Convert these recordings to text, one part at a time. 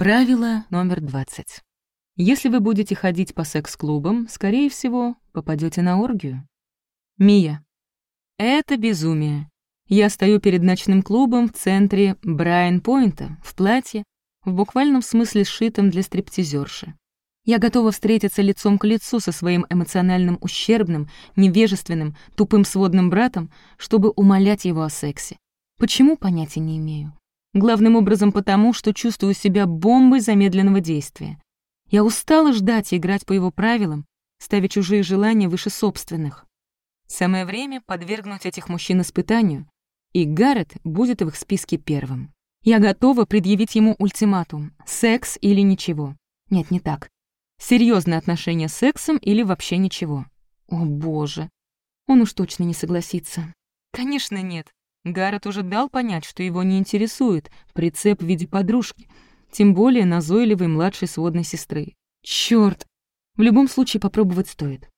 Правило номер 20. Если вы будете ходить по секс-клубам, скорее всего, попадете на оргию. Мия. Это безумие. Я стою перед ночным клубом в центре Брайан-Пойнта, в платье, в буквальном смысле сшитом для стриптизерши. Я готова встретиться лицом к лицу со своим эмоциональным ущербным, невежественным, тупым сводным братом, чтобы умолять его о сексе. Почему, понятия не имею. Главным образом потому, что чувствую себя бомбой замедленного действия. Я устала ждать и играть по его правилам, ставя чужие желания выше собственных. Самое время подвергнуть этих мужчин испытанию, и Гаррет будет в их списке первым. Я готова предъявить ему ультиматум — секс или ничего. Нет, не так. Серьезные отношения с сексом или вообще ничего. О, боже. Он уж точно не согласится. Конечно, нет. Гаррет уже дал понять, что его не интересует прицеп в виде подружки, тем более назойливой младшей сводной сестры. Чёрт! В любом случае попробовать стоит.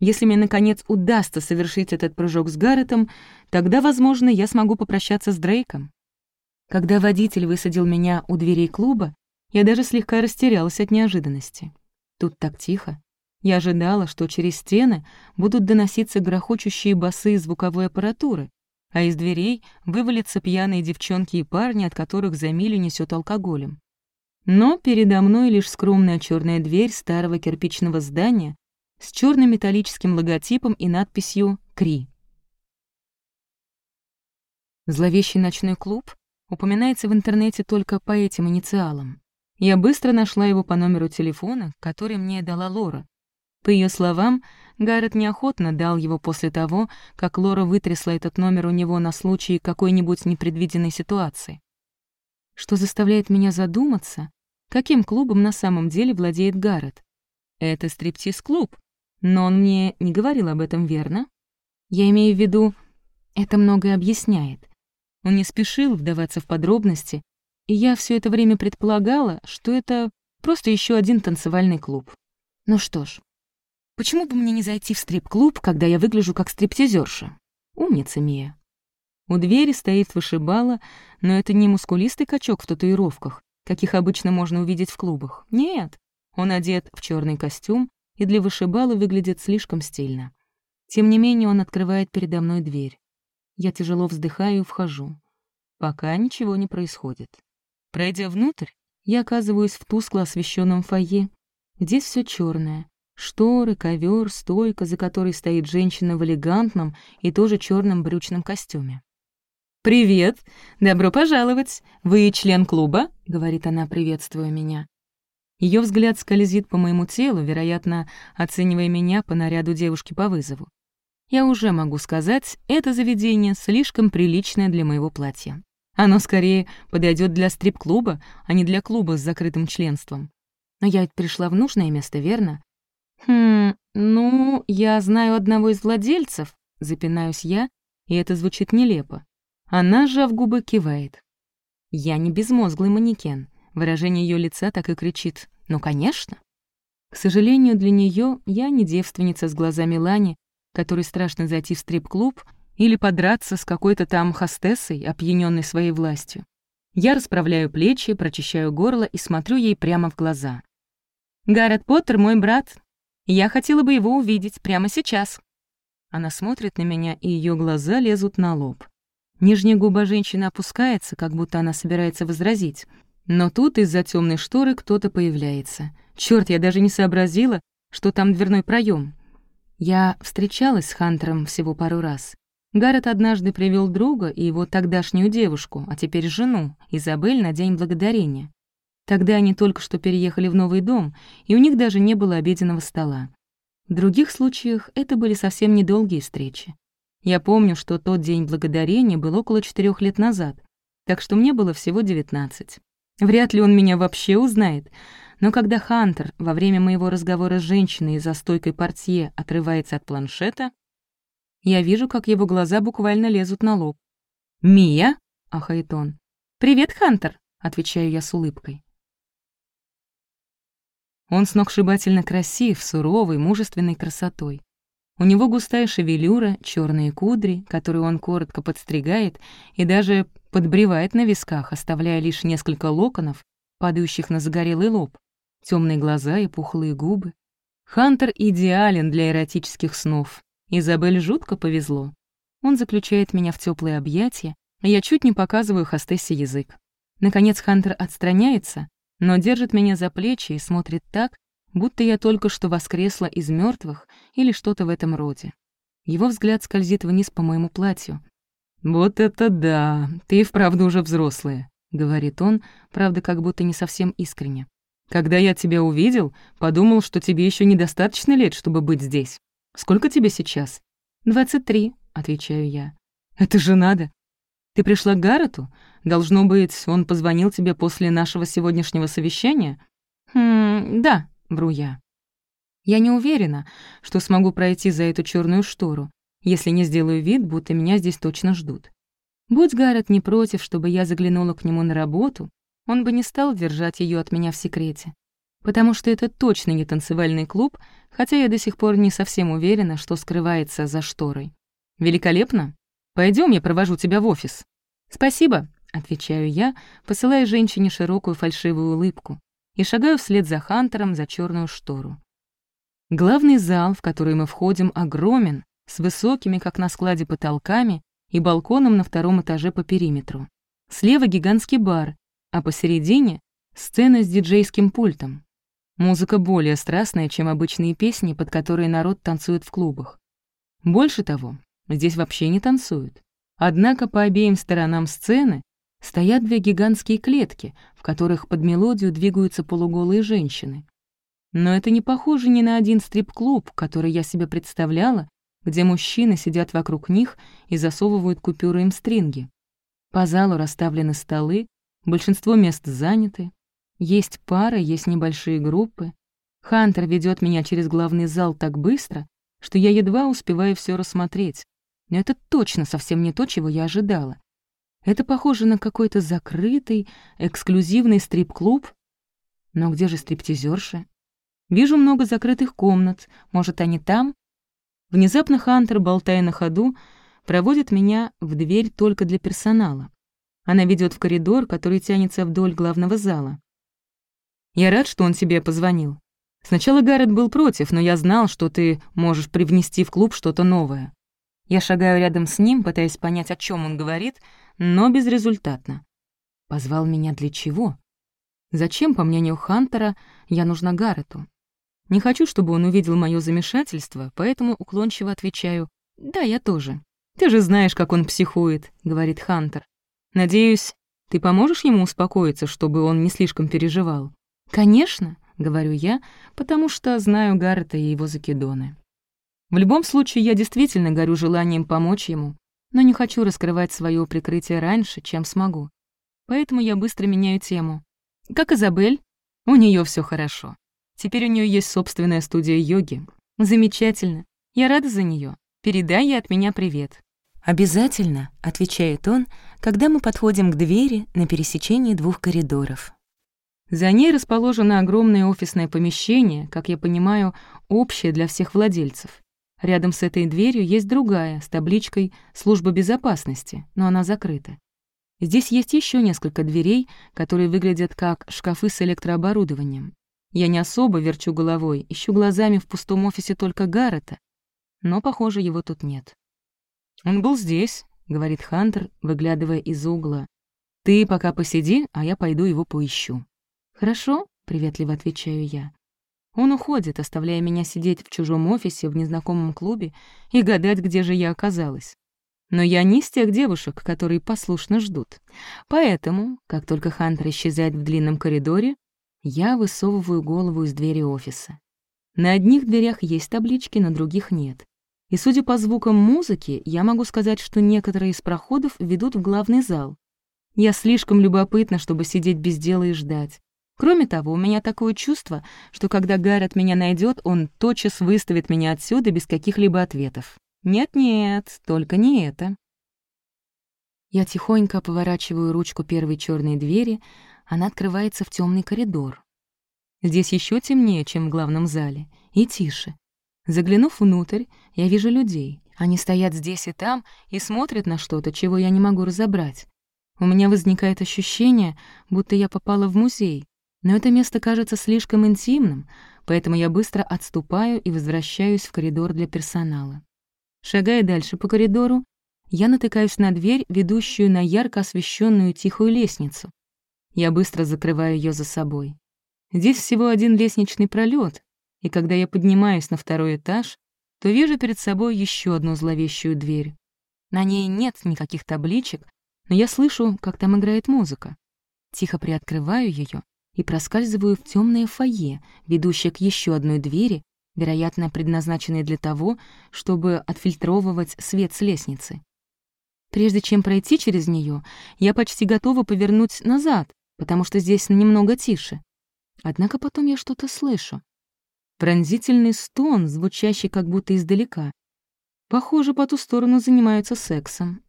Если мне, наконец, удастся совершить этот прыжок с Гарретом, тогда, возможно, я смогу попрощаться с Дрейком. Когда водитель высадил меня у дверей клуба, я даже слегка растерялась от неожиданности. Тут так тихо. Я ожидала, что через стены будут доноситься грохочущие басы звуковой аппаратуры, а из дверей вывалятся пьяные девчонки и парни, от которых за милю несет алкоголем. Но передо мной лишь скромная черная дверь старого кирпичного здания с черным металлическим логотипом и надписью «Кри». Зловещий ночной клуб упоминается в интернете только по этим инициалам. Я быстро нашла его по номеру телефона, который мне дала Лора. По ее словам, Гаррет неохотно дал его после того, как Лора вытрясла этот номер у него на случай какой-нибудь непредвиденной ситуации. Что заставляет меня задуматься, каким клубом на самом деле владеет Гаррет. Это стриптиз-клуб, но он мне не говорил об этом, верно? Я имею в виду, это многое объясняет. Он не спешил вдаваться в подробности, и я все это время предполагала, что это просто еще один танцевальный клуб. Ну что ж, почему бы мне не зайти в стрип-клуб, когда я выгляжу как стриптизерша? Умница Мия. У двери стоит вышибала, но это не мускулистый качок в татуировках, каких обычно можно увидеть в клубах. Нет, он одет в черный костюм и для вышибала выглядит слишком стильно. Тем не менее он открывает передо мной дверь. Я тяжело вздыхаю и вхожу. Пока ничего не происходит. Пройдя внутрь, я оказываюсь в тускло освещенном фойе. Здесь все черное: Шторы, ковер, стойка, за которой стоит женщина в элегантном и тоже черном брючном костюме. «Привет! Добро пожаловать! Вы член клуба?» — говорит она, приветствуя меня. Ее взгляд скользит по моему телу, вероятно, оценивая меня по наряду девушки по вызову. Я уже могу сказать, это заведение слишком приличное для моего платья. Оно скорее подойдет для стрип-клуба, а не для клуба с закрытым членством. Но я ведь пришла в нужное место, верно? Хм, ну, я знаю одного из владельцев, запинаюсь я, и это звучит нелепо. Она, сжав губы, кивает. Я не безмозглый манекен. Выражение ее лица так и кричит «Ну, конечно!». К сожалению, для нее я не девственница с глазами Лани, которой страшно зайти в стрип-клуб или подраться с какой-то там хостессой, опьянённой своей властью. Я расправляю плечи, прочищаю горло и смотрю ей прямо в глаза. «Гаррет Поттер — мой брат. Я хотела бы его увидеть прямо сейчас». Она смотрит на меня, и ее глаза лезут на лоб. Нижняя губа женщины опускается, как будто она собирается возразить. Но тут из-за темной шторы кто-то появляется. Черт, я даже не сообразила, что там дверной проем. Я встречалась с Хантером всего пару раз. Гаррет однажды привел друга и его тогдашнюю девушку, а теперь жену, Изабель, на День Благодарения. Тогда они только что переехали в новый дом, и у них даже не было обеденного стола. В других случаях это были совсем недолгие встречи. Я помню, что тот День Благодарения был около четырех лет назад, так что мне было всего девятнадцать. Вряд ли он меня вообще узнает, но когда Хантер во время моего разговора с женщиной за стойкой портье отрывается от планшета, я вижу, как его глаза буквально лезут на лоб. «Мия?» — ахает он. «Привет, Хантер!» — отвечаю я с улыбкой. Он сногсшибательно красив, суровой, мужественной красотой. У него густая шевелюра, черные кудри, которые он коротко подстригает и даже подбривает на висках, оставляя лишь несколько локонов, падающих на загорелый лоб, темные глаза и пухлые губы. Хантер идеален для эротических снов. Изабель жутко повезло. Он заключает меня в теплые объятия, а я чуть не показываю хостессе язык. Наконец Хантер отстраняется, но держит меня за плечи и смотрит так, будто я только что воскресла из мертвых или что-то в этом роде. Его взгляд скользит вниз по моему платью. «Вот это да! Ты вправду уже взрослая», — говорит он, правда, как будто не совсем искренне. «Когда я тебя увидел, подумал, что тебе еще недостаточно лет, чтобы быть здесь. Сколько тебе сейчас?» «Двадцать три», — отвечаю я. «Это же надо! Ты пришла к Гаррету? Должно быть, он позвонил тебе после нашего сегодняшнего совещания?» «Хм, да», — вру я. Я не уверена, что смогу пройти за эту черную штору, если не сделаю вид, будто меня здесь точно ждут. Будь Гаррет не против, чтобы я заглянула к нему на работу, он бы не стал держать ее от меня в секрете. Потому что это точно не танцевальный клуб, хотя я до сих пор не совсем уверена, что скрывается за шторой. «Великолепно. Пойдем, я провожу тебя в офис». «Спасибо», — отвечаю я, посылая женщине широкую фальшивую улыбку и шагаю вслед за Хантером за черную штору. Главный зал, в который мы входим, огромен, с высокими, как на складе, потолками и балконом на втором этаже по периметру. Слева гигантский бар, а посередине — сцена с диджейским пультом. Музыка более страстная, чем обычные песни, под которые народ танцует в клубах. Больше того, здесь вообще не танцуют. Однако по обеим сторонам сцены стоят две гигантские клетки, в которых под мелодию двигаются полуголые женщины. Но это не похоже ни на один стрип-клуб, который я себе представляла, где мужчины сидят вокруг них и засовывают купюры им стринги. По залу расставлены столы, большинство мест заняты. Есть пары, есть небольшие группы. Хантер ведет меня через главный зал так быстро, что я едва успеваю все рассмотреть. Но это точно совсем не то, чего я ожидала. Это похоже на какой-то закрытый, эксклюзивный стрип-клуб. Но где же стриптизерши? Вижу много закрытых комнат. Может, они там? Внезапно Хантер, болтая на ходу, проводит меня в дверь только для персонала. Она ведет в коридор, который тянется вдоль главного зала. Я рад, что он тебе позвонил. Сначала Гаррет был против, но я знал, что ты можешь привнести в клуб что-то новое. Я шагаю рядом с ним, пытаясь понять, о чем он говорит, но безрезультатно. Позвал меня для чего? Зачем, по мнению Хантера, я нужна Гаррету? Не хочу, чтобы он увидел мое замешательство, поэтому уклончиво отвечаю «Да, я тоже». «Ты же знаешь, как он психует», — говорит Хантер. «Надеюсь, ты поможешь ему успокоиться, чтобы он не слишком переживал?» «Конечно», — говорю я, потому что знаю Гаррета и его закидоны. В любом случае, я действительно горю желанием помочь ему, но не хочу раскрывать свое прикрытие раньше, чем смогу. Поэтому я быстро меняю тему. «Как Изабель?» «У нее все хорошо. Теперь у нее есть собственная студия йоги. Замечательно. Я рада за нее. Передай ей от меня привет». «Обязательно», — отвечает он, когда мы подходим к двери на пересечении двух коридоров. За ней расположено огромное офисное помещение, как я понимаю, общее для всех владельцев. Рядом с этой дверью есть другая, с табличкой «Служба безопасности», но она закрыта. Здесь есть еще несколько дверей, которые выглядят как шкафы с электрооборудованием. Я не особо верчу головой, ищу глазами в пустом офисе только Гаррета, но, похоже, его тут нет. «Он был здесь», — говорит Хантер, выглядывая из-за угла. «Ты пока посиди, а я пойду его поищу». «Хорошо», — приветливо отвечаю я. Он уходит, оставляя меня сидеть в чужом офисе в незнакомом клубе и гадать, где же я оказалась. Но я не из тех девушек, которые послушно ждут. Поэтому, как только Хантер исчезает в длинном коридоре, я высовываю голову из двери офиса. На одних дверях есть таблички, на других нет. И судя по звукам музыки, я могу сказать, что некоторые из проходов ведут в главный зал. Я слишком любопытна, чтобы сидеть без дела и ждать. Кроме того, у меня такое чувство, что когда Гаррет меня найдет, он тотчас выставит меня отсюда без каких-либо ответов. Нет-нет, только не это. Я тихонько поворачиваю ручку первой черной двери, она открывается в темный коридор. Здесь еще темнее, чем в главном зале, и тише. Заглянув внутрь, я вижу людей. Они стоят здесь и там и смотрят на что-то, чего я не могу разобрать. У меня возникает ощущение, будто я попала в музей, Но это место кажется слишком интимным, поэтому я быстро отступаю и возвращаюсь в коридор для персонала. Шагая дальше по коридору, я натыкаюсь на дверь, ведущую на ярко освещенную тихую лестницу. Я быстро закрываю ее за собой. Здесь всего один лестничный пролет, и когда я поднимаюсь на второй этаж, то вижу перед собой еще одну зловещую дверь. На ней нет никаких табличек, но я слышу, как там играет музыка. Тихо приоткрываю ее и проскальзываю в темное фойе, ведущее к еще одной двери, вероятно, предназначенной для того, чтобы отфильтровывать свет с лестницы. Прежде чем пройти через нее, я почти готова повернуть назад, потому что здесь немного тише. Однако потом я что-то слышу. Пронзительный стон, звучащий как будто издалека. Похоже, по ту сторону занимаются сексом.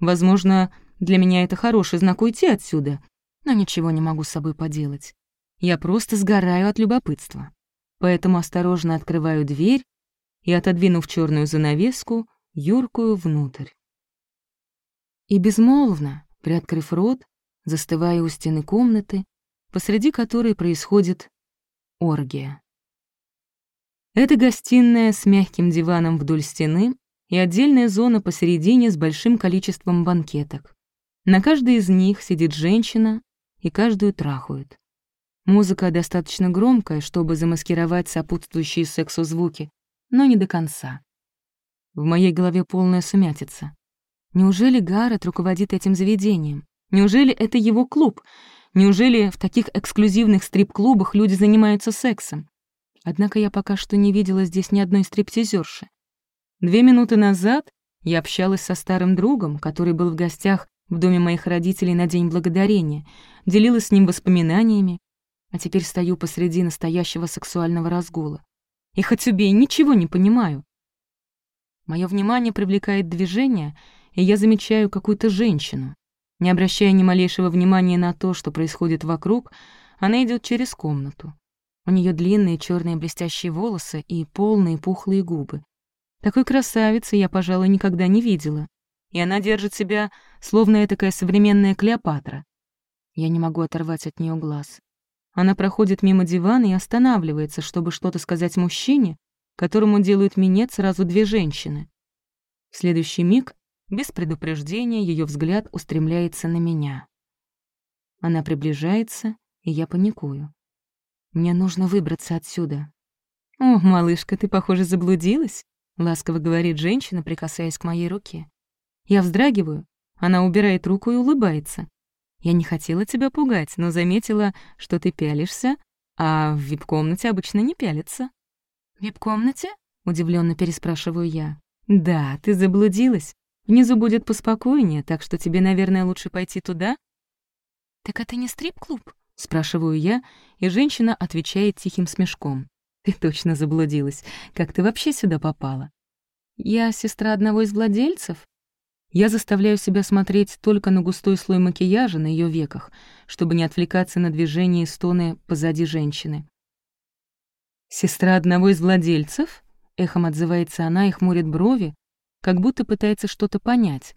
Возможно, для меня это хороший знак уйти отсюда, но ничего не могу с собой поделать. Я просто сгораю от любопытства. Поэтому осторожно открываю дверь и, отодвинув черную занавеску, юркую внутрь. И безмолвно, приоткрыв рот, застывая у стены комнаты, посреди которой происходит оргия. Это гостиная с мягким диваном вдоль стены и отдельная зона посередине с большим количеством банкеток. На каждой из них сидит женщина, и каждую трахают. Музыка достаточно громкая, чтобы замаскировать сопутствующие сексу звуки, но не до конца. В моей голове полная сумятица. Неужели Гаррет руководит этим заведением? Неужели это его клуб? Неужели в таких эксклюзивных стрип-клубах люди занимаются сексом? Однако я пока что не видела здесь ни одной стриптизерши. Две минуты назад я общалась со старым другом, который был в гостях в доме моих родителей на День Благодарения, делилась с ним воспоминаниями, а теперь стою посреди настоящего сексуального разгула. И хоть убей, ничего не понимаю. Мое внимание привлекает движение, и я замечаю какую-то женщину. Не обращая ни малейшего внимания на то, что происходит вокруг, она идет через комнату. У нее длинные черные блестящие волосы и полные пухлые губы. Такой красавицы я, пожалуй, никогда не видела. И она держит себя, словно этакая современная Клеопатра. Я не могу оторвать от нее глаз. Она проходит мимо дивана и останавливается, чтобы что-то сказать мужчине, которому делают минет сразу две женщины. В следующий миг, без предупреждения, ее взгляд устремляется на меня. Она приближается, и я паникую. Мне нужно выбраться отсюда. «О, малышка, ты, похоже, заблудилась», — ласково говорит женщина, прикасаясь к моей руке. Я вздрагиваю, она убирает руку и улыбается. Я не хотела тебя пугать, но заметила, что ты пялишься, а в вип-комнате обычно не пялится. «В вип-комнате?» — удивленно переспрашиваю я. «Да, ты заблудилась. Внизу будет поспокойнее, так что тебе, наверное, лучше пойти туда». «Так это не стрип-клуб?» — спрашиваю я, и женщина отвечает тихим смешком. «Ты точно заблудилась. Как ты вообще сюда попала?» «Я сестра одного из владельцев?» Я заставляю себя смотреть только на густой слой макияжа на ее веках, чтобы не отвлекаться на движение и стоны позади женщины. «Сестра одного из владельцев?» — эхом отзывается она и хмурит брови, как будто пытается что-то понять.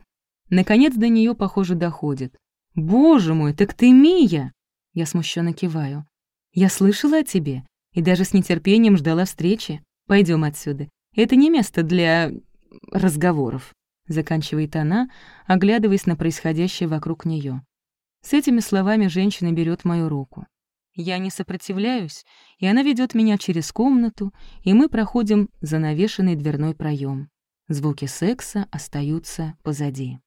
Наконец до нее, похоже, доходит. «Боже мой, так ты Мия!» Я смущенно киваю. «Я слышала о тебе и даже с нетерпением ждала встречи. Пойдем отсюда. Это не место для... разговоров», — заканчивает она, оглядываясь на происходящее вокруг нее. С этими словами женщина берет мою руку. Я не сопротивляюсь, и она ведет меня через комнату, и мы проходим занавешенный дверной проем. Звуки секса остаются позади.